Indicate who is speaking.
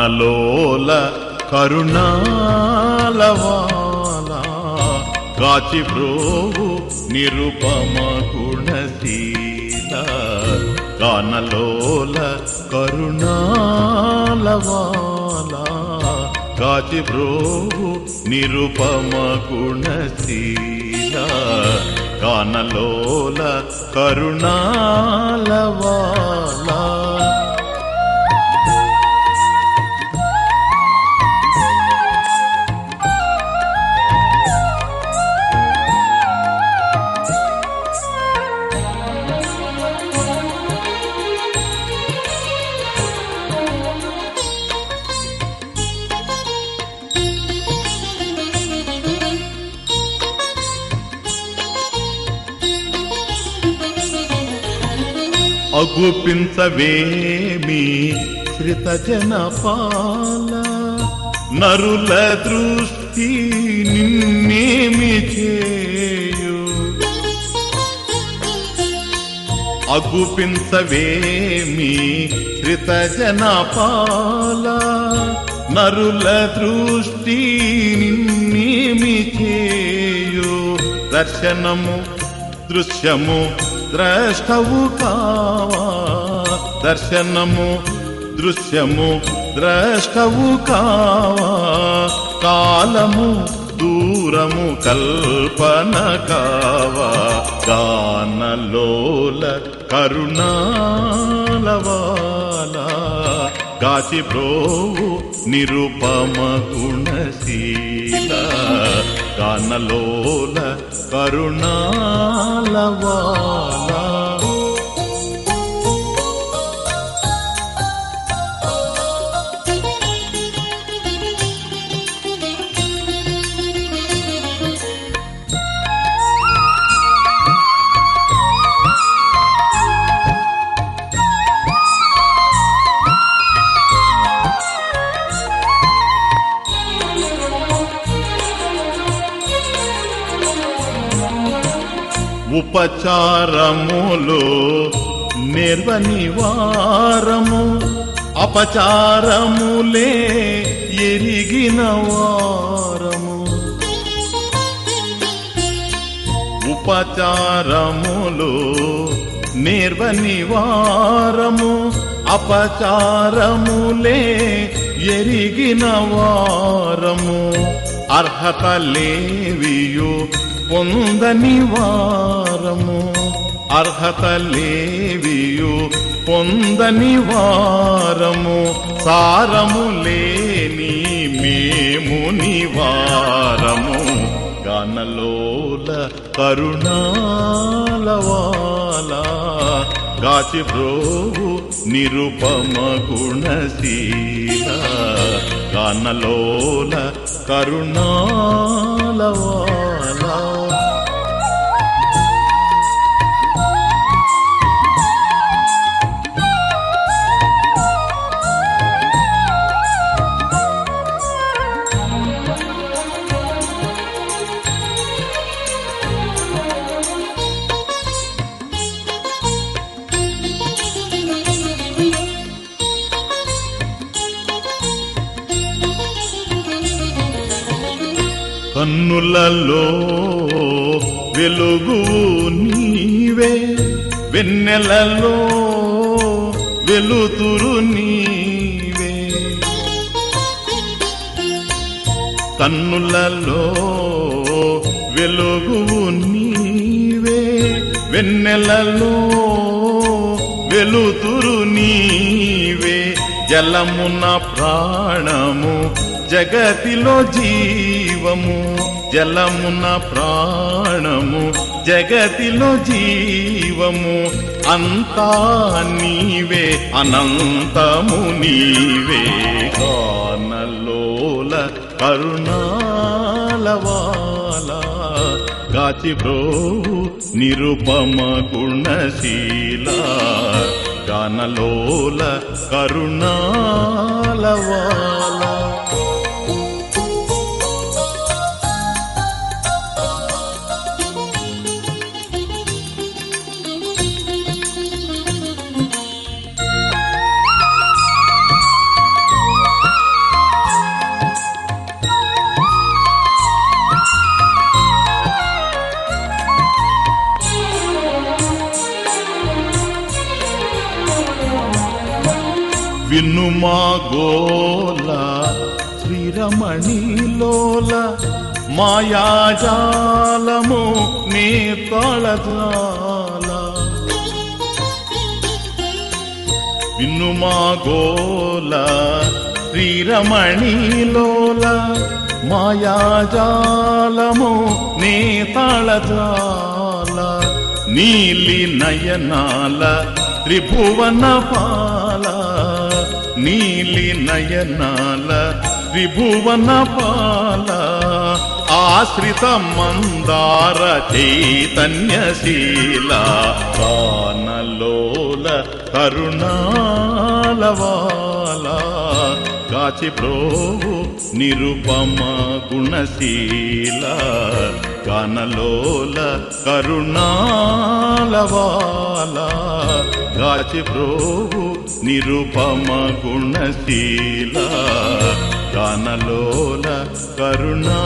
Speaker 1: గానలోల కరుణాలవాల కాచి బ్రోవు నిరుపమ గుణశీల గానలోల కరుణాలవాల కాచి బ్రోవు నిరుపమ గుణశీల కానలోల కరుణాలవాలా అగుపించవేమి? శ్రితజన పాల నరుల దృష్టి నిన్నేమి చేయు? అగుపించవేమి? శ్రితజన పాల నరుల దృష్టి నిన్నేమి చేయు? దర్శనము దృశ్యము ద్రష్టవు కావా? దర్శనము దృశ్యము ద్రష్టవు కావా? కాలము దూరము కల్పన కావా? గానలోల కరుణాలవాల గాచి బ్రోవు నిరుపమ గుణశీల గానలోల కరుణాలవాలా ఉపచారములు నిర్వని వారము అపచారములే ఎరిగిన వారము. ఉపచారములు నిర్వని వారము అపచారములే ఎరిగిన వారము. అర్హత లేవియో పొందని వారము అర్హత లేవియు. పొందని వారము సారము లేని మేము నివారము. గనలోల కరుణాలవాల గాచి బ్రోవు నిరుపమ గుణశీల. గానలోల కరుణాలవాల కన్నులలో వెలుగు నీవే వెన్నెలలో వెలుతురు నీవే. కన్నులలో వెలుగు నీవే వెన్నెలలో వెలుతురు నీవే. జలమున ప్రాణము జగతిలో జీవము జలమున ప్రాణము జగతిలో జీవము అంతా నీవే అనంతము నీవే. గానలోల కరుణాలవాల గాచి నిరుపమ గుణశీల గానలోల కరుణాలవాల వినుమా గోల శ్రీరమణిలోల మాయాజాలము నీ తాళజాల వినుమా గోల శ్రీరమణిలోల మాయాజాలము నీ తళజాల నీలి నయనాల త్రిభువన పాలా నీలి నయనాల త్రిభువన పాల ఆశ్రిత మందార చైతన్యశీల కానలోల కరుణాలవాల కాచి ప్రోభు నిరుపమ గుణశీల కానలోల కరుణాలవాల కాచి ప్రోవు నిరుపమ గుణశీల కానలోల కరుణాలవాల